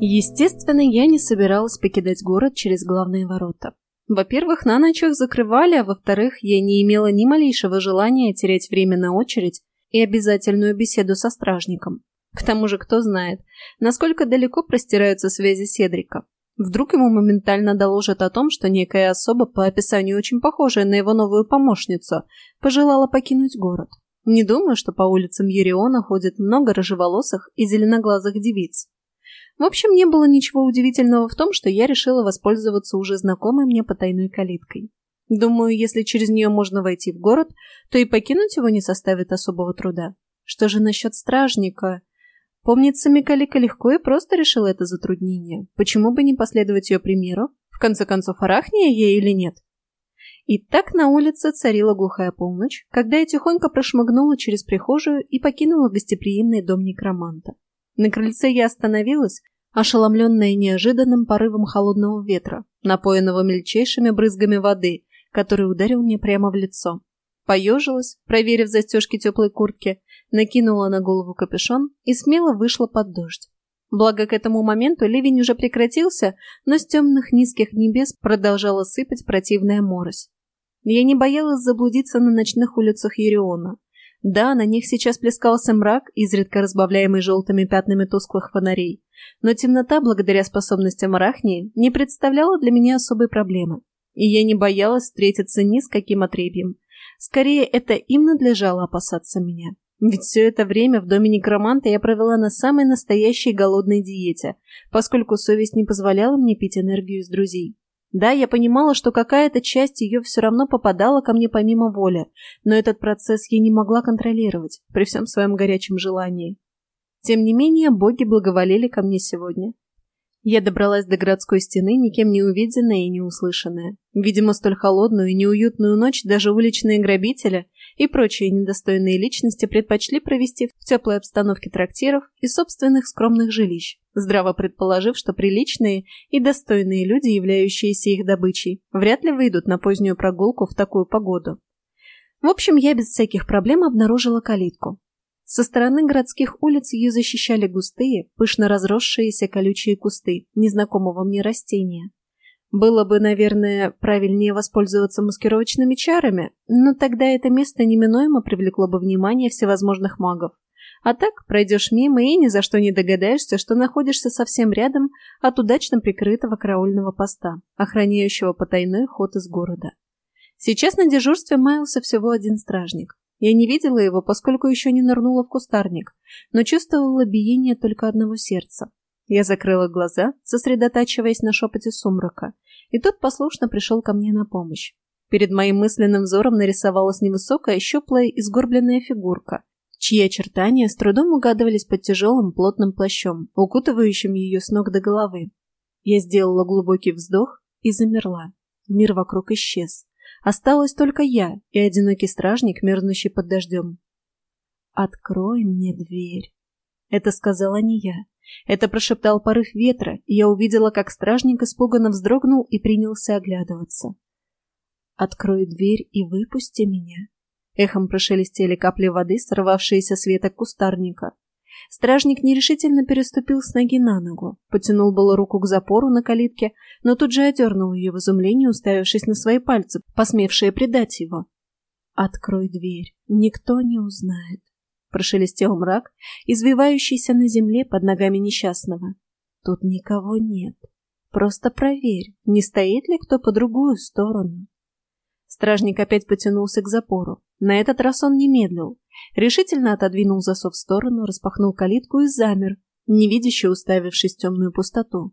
Естественно, я не собиралась покидать город через главные ворота. Во-первых, на ночь их закрывали, а во-вторых, я не имела ни малейшего желания терять время на очередь и обязательную беседу со стражником. К тому же, кто знает, насколько далеко простираются связи Седрика. Вдруг ему моментально доложат о том, что некая особа, по описанию очень похожая на его новую помощницу, пожелала покинуть город. Не думаю, что по улицам Ериона ходит много рыжеволосых и зеленоглазых девиц. В общем, не было ничего удивительного в том, что я решила воспользоваться уже знакомой мне потайной калиткой. Думаю, если через нее можно войти в город, то и покинуть его не составит особого труда. Что же насчет стражника? Помнится, Микалика легко и просто решила это затруднение. Почему бы не последовать ее примеру? В конце концов, арахния ей или нет? И так на улице царила глухая полночь, когда я тихонько прошмыгнула через прихожую и покинула гостеприимный дом некроманта. На крыльце я остановилась, ошеломленная неожиданным порывом холодного ветра, напоенного мельчайшими брызгами воды, который ударил мне прямо в лицо. Поежилась, проверив застежки теплой куртки, накинула на голову капюшон и смело вышла под дождь. Благо к этому моменту ливень уже прекратился, но с темных низких небес продолжала сыпать противная морось. Я не боялась заблудиться на ночных улицах Ериона. Да, на них сейчас плескался мрак, изредка разбавляемый желтыми пятнами тусклых фонарей, но темнота, благодаря способностям Арахнии, не представляла для меня особой проблемы. И я не боялась встретиться ни с каким отребьем. Скорее, это им надлежало опасаться меня. Ведь все это время в доме некроманта я провела на самой настоящей голодной диете, поскольку совесть не позволяла мне пить энергию из друзей. Да, я понимала, что какая-то часть ее все равно попадала ко мне помимо воли, но этот процесс я не могла контролировать, при всем своем горячем желании. Тем не менее, боги благоволили ко мне сегодня. Я добралась до городской стены, никем не увиденная и не услышанная. Видимо, столь холодную и неуютную ночь даже уличные грабители и прочие недостойные личности предпочли провести в теплой обстановке трактиров и собственных скромных жилищ, здраво предположив, что приличные и достойные люди, являющиеся их добычей, вряд ли выйдут на позднюю прогулку в такую погоду. В общем, я без всяких проблем обнаружила калитку, со стороны городских улиц ее защищали густые, пышно разросшиеся колючие кусты незнакомого мне растения. Было бы, наверное, правильнее воспользоваться маскировочными чарами, но тогда это место неминуемо привлекло бы внимание всевозможных магов. А так пройдешь мимо и ни за что не догадаешься, что находишься совсем рядом от удачно прикрытого караульного поста, охраняющего потайной ход из города. Сейчас на дежурстве маялся всего один стражник. Я не видела его, поскольку еще не нырнула в кустарник, но чувствовала биение только одного сердца. Я закрыла глаза, сосредотачиваясь на шепоте сумрака, и тот послушно пришел ко мне на помощь. Перед моим мысленным взором нарисовалась невысокая, щуплая и сгорбленная фигурка, чьи очертания с трудом угадывались под тяжелым плотным плащом, укутывающим ее с ног до головы. Я сделала глубокий вздох и замерла. Мир вокруг исчез. Осталась только я и одинокий стражник, мерзнущий под дождем. «Открой мне дверь!» Это сказала не я. Это прошептал порыв ветра, и я увидела, как стражник испуганно вздрогнул и принялся оглядываться. «Открой дверь и выпусти меня!» Эхом прошелестели капли воды, сорвавшиеся с веток кустарника. Стражник нерешительно переступил с ноги на ногу, потянул было руку к запору на калитке, но тут же одернул ее в изумлении, уставившись на свои пальцы, посмевшие предать его. «Открой дверь, никто не узнает», — прошелестел мрак, извивающийся на земле под ногами несчастного. «Тут никого нет. Просто проверь, не стоит ли кто по другую сторону». Стражник опять потянулся к запору. На этот раз он не медлил. Решительно отодвинул засов в сторону, распахнул калитку и замер, невидяще уставившись в темную пустоту.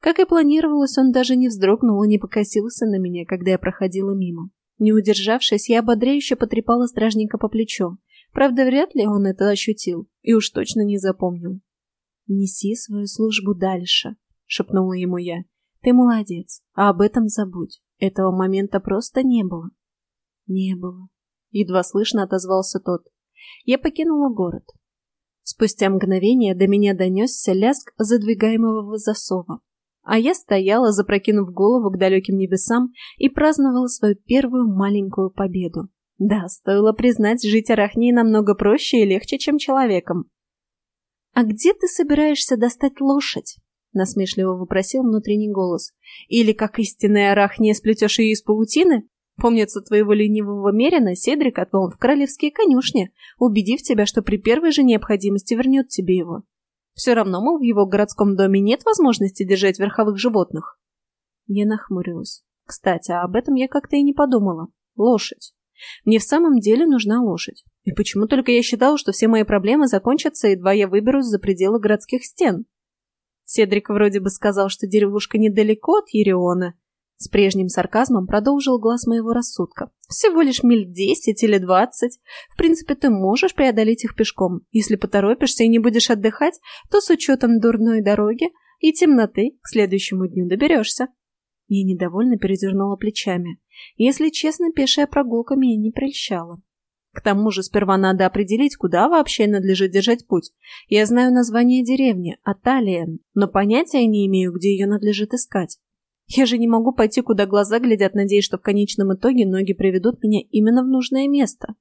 Как и планировалось, он даже не вздрогнул и не покосился на меня, когда я проходила мимо. Не удержавшись, я ободряюще потрепала стражника по плечу. Правда, вряд ли он это ощутил и уж точно не запомнил. «Неси свою службу дальше», — шепнула ему я. «Ты молодец, а об этом забудь. Этого момента просто не было». «Не было», — едва слышно отозвался тот. Я покинула город. Спустя мгновение до меня донесся лязг задвигаемого засова. А я стояла, запрокинув голову к далеким небесам и праздновала свою первую маленькую победу. Да, стоило признать, жить арахней намного проще и легче, чем человеком. «А где ты собираешься достать лошадь?» — насмешливо вопросил внутренний голос. «Или, как истинная арахния, сплетешь ее из паутины? Помнится, твоего ленивого мерина Седрик отвел в королевские конюшни, убедив тебя, что при первой же необходимости вернет тебе его. Все равно, мол, в его городском доме нет возможности держать верховых животных». Я нахмурилась. Кстати, а об этом я как-то и не подумала. Лошадь. Мне в самом деле нужна лошадь. И почему только я считала, что все мои проблемы закончатся, едва я выберусь за пределы городских стен? Седрик вроде бы сказал, что деревушка недалеко от Ериона. С прежним сарказмом продолжил глаз моего рассудка. Всего лишь миль десять или двадцать. В принципе, ты можешь преодолеть их пешком. Если поторопишься и не будешь отдыхать, то с учетом дурной дороги и темноты к следующему дню доберешься. Я недовольно передернула плечами. Если честно, пешая прогулка меня не прельщала. К тому же сперва надо определить, куда вообще надлежит держать путь. Я знаю название деревни – Аталиен, но понятия не имею, где ее надлежит искать. Я же не могу пойти, куда глаза глядят, надеясь, что в конечном итоге ноги приведут меня именно в нужное место.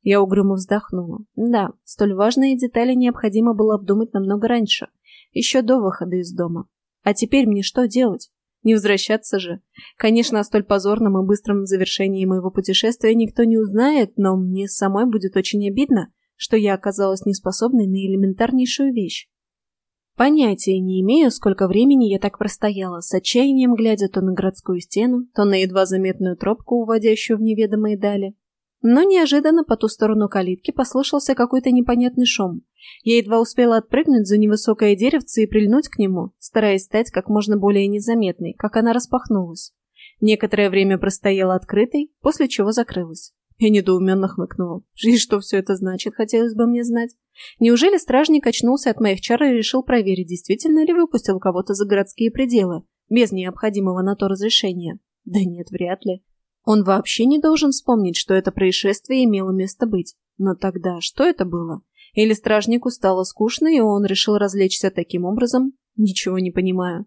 Я угрюмо вздохнула. Да, столь важные детали необходимо было обдумать намного раньше, еще до выхода из дома. А теперь мне что делать? Не возвращаться же. Конечно, о столь позорном и быстром завершении моего путешествия никто не узнает, но мне самой будет очень обидно, что я оказалась неспособной на элементарнейшую вещь. Понятия не имею, сколько времени я так простояла, с отчаянием глядя то на городскую стену, то на едва заметную тропку, уводящую в неведомые дали. Но неожиданно по ту сторону калитки послышался какой-то непонятный шум. Я едва успела отпрыгнуть за невысокое деревце и прильнуть к нему, стараясь стать как можно более незаметной, как она распахнулась. Некоторое время простояла открытой, после чего закрылась. Я недоуменно хмыкнула. И что все это значит, хотелось бы мне знать. Неужели стражник очнулся от моих чар и решил проверить, действительно ли выпустил кого-то за городские пределы, без необходимого на то разрешения? Да нет, вряд ли. Он вообще не должен вспомнить, что это происшествие имело место быть. Но тогда что это было? Или стражнику стало скучно, и он решил развлечься таким образом? Ничего не понимаю.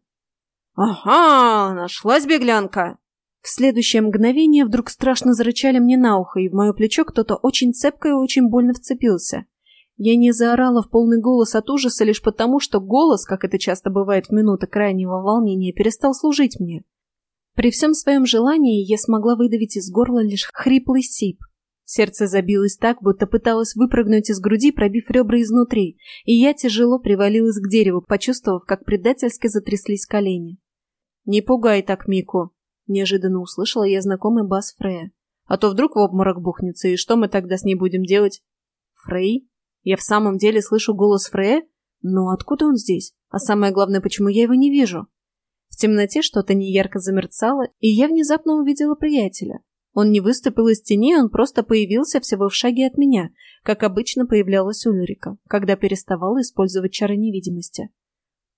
«Ага, нашлась беглянка!» В следующее мгновение вдруг страшно зарычали мне на ухо, и в мое плечо кто-то очень цепко и очень больно вцепился. Я не заорала в полный голос от ужаса лишь потому, что голос, как это часто бывает в минуты крайнего волнения, перестал служить мне. При всем своем желании я смогла выдавить из горла лишь хриплый сип. Сердце забилось так, будто пыталось выпрыгнуть из груди, пробив ребра изнутри, и я тяжело привалилась к дереву, почувствовав, как предательски затряслись колени. «Не пугай так Мику!» — неожиданно услышала я знакомый бас Фрея. «А то вдруг в обморок бухнется, и что мы тогда с ней будем делать?» «Фрей? Я в самом деле слышу голос Фрея? Но откуда он здесь? А самое главное, почему я его не вижу?» В темноте что-то неярко замерцало, и я внезапно увидела приятеля. Он не выступил из тени, он просто появился всего в шаге от меня, как обычно появлялась Ульрика, когда переставала использовать чары невидимости.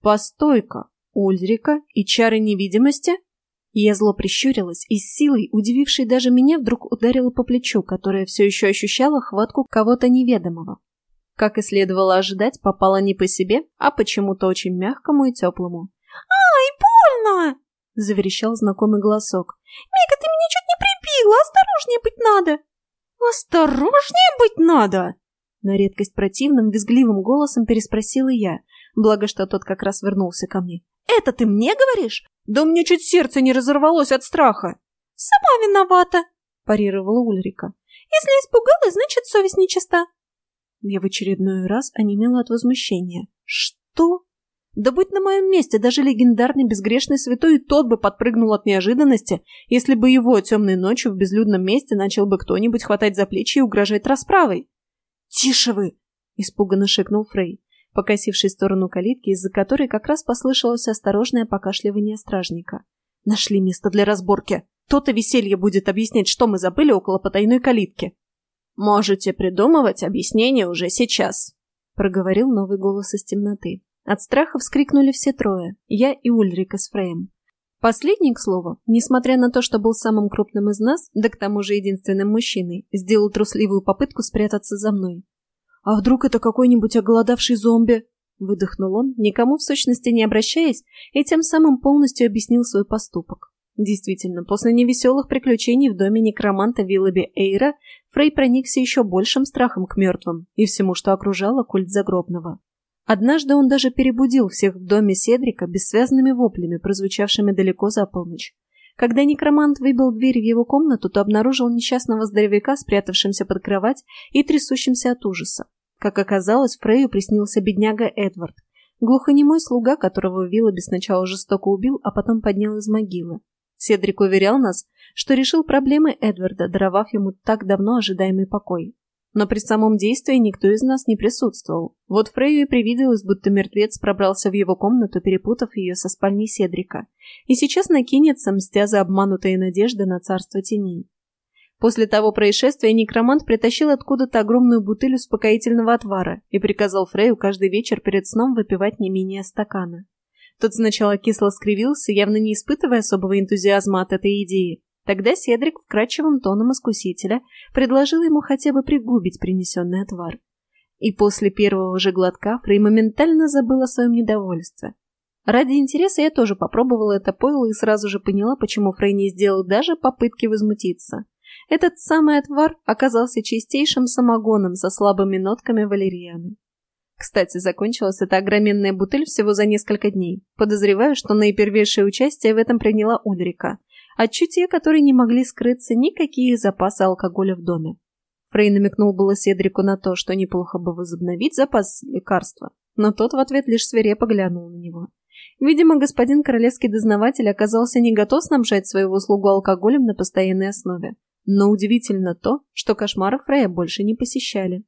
«Постой-ка! Ульрика и чары невидимости?» Я зло прищурилась и с силой, удивившей даже меня, вдруг ударила по плечу, которое все еще ощущало хватку кого-то неведомого. Как и следовало ожидать, попала не по себе, а почему-то очень мягкому и теплому. «Ай, больно!» — заверещал знакомый голосок. «Мика, ты меня чуть не прибила! Осторожнее быть надо!» «Осторожнее быть надо!» На редкость противным, визгливым голосом переспросила я, благо что тот как раз вернулся ко мне. «Это ты мне говоришь? Да у меня чуть сердце не разорвалось от страха!» «Сама виновата!» – парировала Ульрика. «Если испугалась, значит, совесть нечиста!» Я в очередной раз онемела от возмущения. «Что?» Да будь на моем месте даже легендарный безгрешный святой, тот бы подпрыгнул от неожиданности, если бы его темной ночью в безлюдном месте начал бы кто-нибудь хватать за плечи и угрожать расправой. «Тише вы!» — испуганно шикнул Фрей, покосивший сторону калитки, из-за которой как раз послышалось осторожное покашливание стражника. «Нашли место для разборки. То-то веселье будет объяснять, что мы забыли около потайной калитки». «Можете придумывать объяснение уже сейчас», — проговорил новый голос из темноты. От страха вскрикнули все трое, я и Ульрика с Фреем. Последний, к слову, несмотря на то, что был самым крупным из нас, да к тому же единственным мужчиной, сделал трусливую попытку спрятаться за мной. «А вдруг это какой-нибудь оголодавший зомби?» Выдохнул он, никому в сущности не обращаясь, и тем самым полностью объяснил свой поступок. Действительно, после невеселых приключений в доме некроманта Виллоби Эйра Фрей проникся еще большим страхом к мертвым и всему, что окружало культ загробного. Однажды он даже перебудил всех в доме Седрика бессвязными воплями, прозвучавшими далеко за полночь. Когда некромант выбил дверь в его комнату, то обнаружил несчастного здоровяка, спрятавшимся под кровать и трясущимся от ужаса. Как оказалось, Фрейю приснился бедняга Эдвард, глухонемой слуга, которого Виллоби сначала жестоко убил, а потом поднял из могилы. Седрик уверял нас, что решил проблемы Эдварда, даровав ему так давно ожидаемый покой. Но при самом действии никто из нас не присутствовал. Вот Фрейю и привиделось, будто мертвец пробрался в его комнату, перепутав ее со спальней Седрика, и сейчас накинется, мстя за обманутые надежды на царство теней. После того происшествия некромант притащил откуда-то огромную бутыль успокоительного отвара и приказал Фрею каждый вечер перед сном выпивать не менее стакана. Тот сначала кисло скривился, явно не испытывая особого энтузиазма от этой идеи. Тогда Седрик вкрадчивым тоном искусителя предложил ему хотя бы пригубить принесенный отвар. И после первого же глотка Фрей моментально забыл о своем недовольстве. Ради интереса я тоже попробовала это пойло и сразу же поняла, почему Фрей не сделал даже попытки возмутиться. Этот самый отвар оказался чистейшим самогоном со слабыми нотками валерьяны. Кстати, закончилась эта огроменная бутыль всего за несколько дней. Подозреваю, что наипервейшее участие в этом приняла Ульрика, от чутья которой не могли скрыться никакие запасы алкоголя в доме. Фрей намекнул было Седрику на то, что неплохо бы возобновить запас лекарства, но тот в ответ лишь свирепо глянул на него. Видимо, господин королевский дознаватель оказался не готов снабжать своего слугу алкоголем на постоянной основе. Но удивительно то, что кошмары Фрея больше не посещали.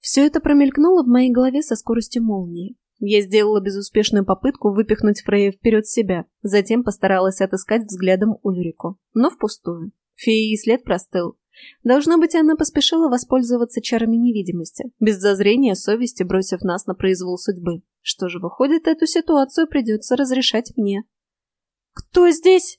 Все это промелькнуло в моей голове со скоростью молнии. Я сделала безуспешную попытку выпихнуть Фрея вперед себя, затем постаралась отыскать взглядом Ульрику, но впустую. Феи след простыл. Должно быть, она поспешила воспользоваться чарами невидимости, без зазрения совести бросив нас на произвол судьбы. Что же выходит, эту ситуацию придется разрешать мне. «Кто здесь?»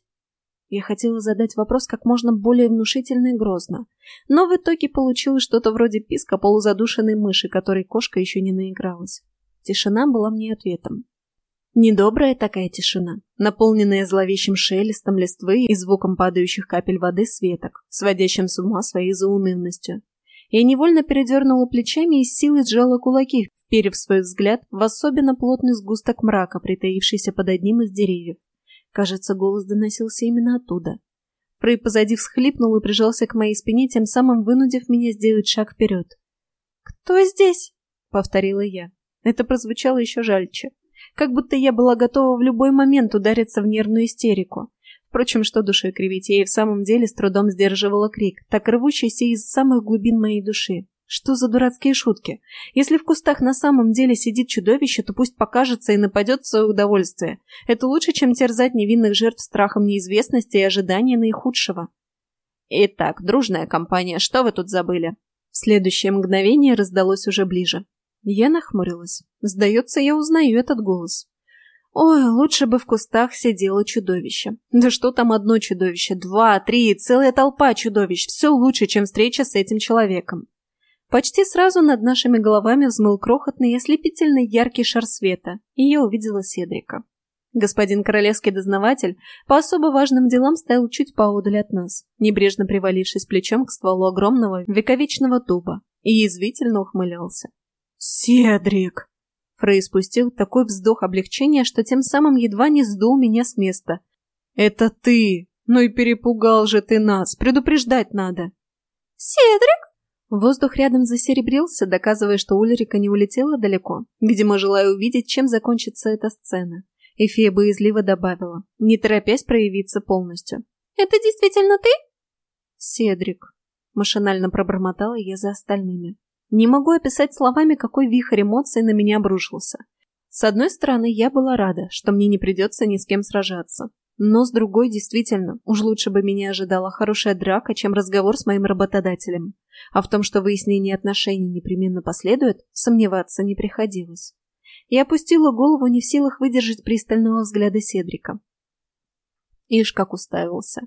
Я хотела задать вопрос как можно более внушительно и грозно, но в итоге получилось что-то вроде писка полузадушенной мыши, которой кошка еще не наигралась. Тишина была мне ответом. Недобрая такая тишина, наполненная зловещим шелестом листвы и звуком падающих капель воды с веток, сводящим с ума своей заунывностью. Я невольно передернула плечами и с силой сжала кулаки, вперев свой взгляд в особенно плотный сгусток мрака, притаившийся под одним из деревьев. Кажется, голос доносился именно оттуда. Фрей позади всхлипнул и прижался к моей спине, тем самым вынудив меня сделать шаг вперед. «Кто здесь?» — повторила я. Это прозвучало еще жальче. Как будто я была готова в любой момент удариться в нервную истерику. Впрочем, что душой кривить, я и в самом деле с трудом сдерживала крик, так рвущийся из самых глубин моей души. Что за дурацкие шутки? Если в кустах на самом деле сидит чудовище, то пусть покажется и нападет в свое удовольствие. Это лучше, чем терзать невинных жертв страхом неизвестности и ожидания наихудшего. Итак, дружная компания, что вы тут забыли? В следующее мгновение раздалось уже ближе. Я нахмурилась. Сдается, я узнаю этот голос. Ой, лучше бы в кустах сидело чудовище. Да что там одно чудовище, два, три, целая толпа чудовищ. Все лучше, чем встреча с этим человеком. Почти сразу над нашими головами взмыл крохотный и ослепительно яркий шар света, и я увидела Седрика. Господин королевский дознаватель по особо важным делам стоял чуть поодаль от нас, небрежно привалившись плечом к стволу огромного вековечного дуба, и язвительно ухмылялся. «Седрик!» Фрей спустил такой вздох облегчения, что тем самым едва не сдул меня с места. «Это ты! Ну и перепугал же ты нас! Предупреждать надо!» «Седрик?» Воздух рядом засеребрился, доказывая, что Ульрика не улетела далеко, видимо, желая увидеть, чем закончится эта сцена. И фея боязливо добавила, не торопясь проявиться полностью. «Это действительно ты?» «Седрик», — машинально пробормотала я за остальными. Не могу описать словами, какой вихрь эмоций на меня обрушился. С одной стороны, я была рада, что мне не придется ни с кем сражаться. Но с другой, действительно, уж лучше бы меня ожидала хорошая драка, чем разговор с моим работодателем. А в том, что выяснение отношений непременно последует, сомневаться не приходилось. Я опустила голову, не в силах выдержать пристального взгляда Седрика. Ишь, как уставился.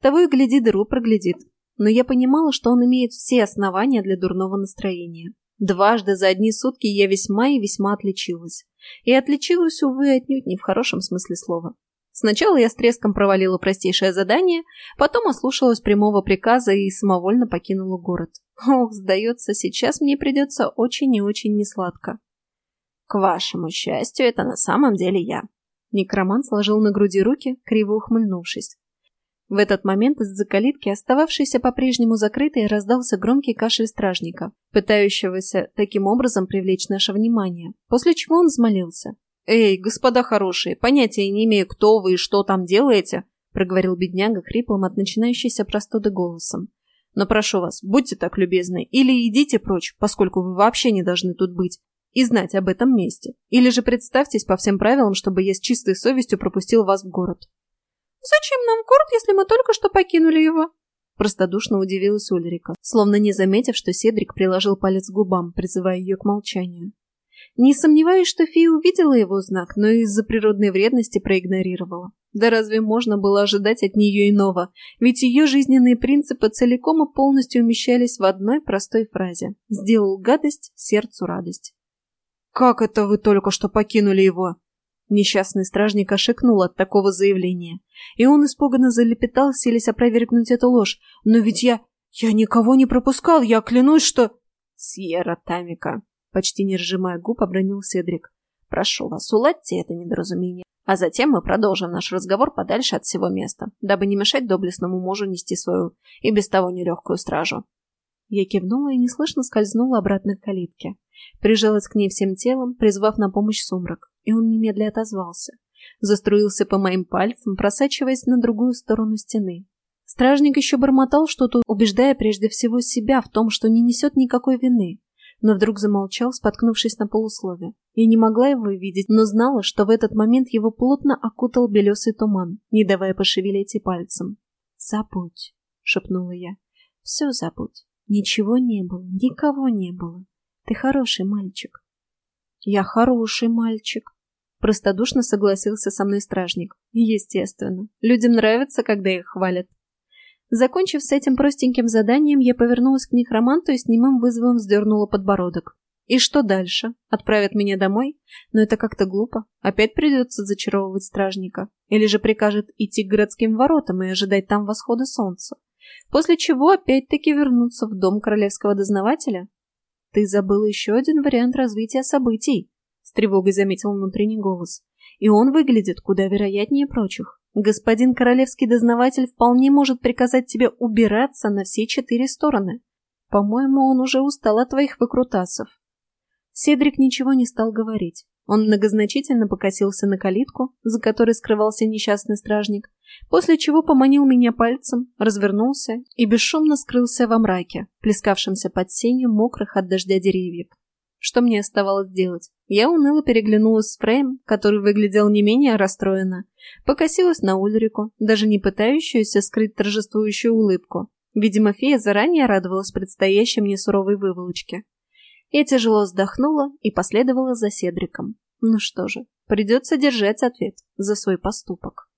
Того и гляди, дыру проглядит. Но я понимала, что он имеет все основания для дурного настроения. Дважды за одни сутки я весьма и весьма отличилась. И отличилась, увы, отнюдь не в хорошем смысле слова. Сначала я с треском провалила простейшее задание, потом ослушалась прямого приказа и самовольно покинула город. Ох, сдается, сейчас мне придется очень и очень несладко. К вашему счастью, это на самом деле я. Некромант сложил на груди руки, криво ухмыльнувшись. В этот момент из-за калитки, остававшейся по-прежнему закрытой, раздался громкий кашель стражника, пытающегося таким образом привлечь наше внимание, после чего он взмолился. «Эй, господа хорошие, понятия не имею, кто вы и что там делаете», проговорил бедняга хриплым от начинающейся простуды голосом. «Но прошу вас, будьте так любезны, или идите прочь, поскольку вы вообще не должны тут быть, и знать об этом месте. Или же представьтесь по всем правилам, чтобы я с чистой совестью пропустил вас в город». «Зачем нам город, если мы только что покинули его?» Простодушно удивилась Ульрика, словно не заметив, что Седрик приложил палец к губам, призывая ее к молчанию. Не сомневаюсь, что фея увидела его знак, но из-за природной вредности проигнорировала. Да разве можно было ожидать от нее иного? Ведь ее жизненные принципы целиком и полностью умещались в одной простой фразе «Сделал гадость, сердцу радость». «Как это вы только что покинули его?» Несчастный стражник ошикнул от такого заявления, и он испуганно залепетал, селись опровергнуть эту ложь. «Но ведь я... я никого не пропускал, я клянусь, что...» «Сьерра Тамика», — почти не разжимая губ, обронил Седрик. «Прошу вас, уладьте это недоразумение, а затем мы продолжим наш разговор подальше от всего места, дабы не мешать доблестному мужу нести свою и без того нелегкую стражу». Я кивнула и неслышно скользнула обратно к калитке. Прижалась к ней всем телом, призвав на помощь сумрак и он немедля отозвался. Заструился по моим пальцам, просачиваясь на другую сторону стены. Стражник еще бормотал что-то, убеждая прежде всего себя в том, что не несет никакой вины, но вдруг замолчал, споткнувшись на полуслове. Я не могла его видеть, но знала, что в этот момент его плотно окутал белесый туман, не давая пошевелить и пальцем. «Забудь», — шепнула я. «Все забудь. Ничего не было, никого не было. Ты хороший мальчик». «Я хороший мальчик», Простодушно согласился со мной стражник. Естественно. Людям нравится, когда их хвалят. Закончив с этим простеньким заданием, я повернулась к некроманту и с немым вызовом вздернула подбородок. И что дальше? Отправят меня домой? Но это как-то глупо. Опять придется зачаровывать стражника. Или же прикажет идти к городским воротам и ожидать там восхода солнца. После чего опять-таки вернуться в дом королевского дознавателя? Ты забыл еще один вариант развития событий тревогой заметил внутренний голос. И он выглядит куда вероятнее прочих. Господин королевский дознаватель вполне может приказать тебе убираться на все четыре стороны. По-моему, он уже устал от твоих выкрутасов. Седрик ничего не стал говорить. Он многозначительно покосился на калитку, за которой скрывался несчастный стражник, после чего поманил меня пальцем, развернулся и бесшумно скрылся во мраке, плескавшемся под сенью мокрых от дождя деревьев. Что мне оставалось делать? Я уныло переглянулась с Фрейм, который выглядел не менее расстроенно. Покосилась на Ульрику, даже не пытающуюся скрыть торжествующую улыбку. Видимо, фея заранее радовалась предстоящей мне суровой выволочке. Я тяжело вздохнула и последовала за Седриком. Ну что же, придется держать ответ за свой поступок.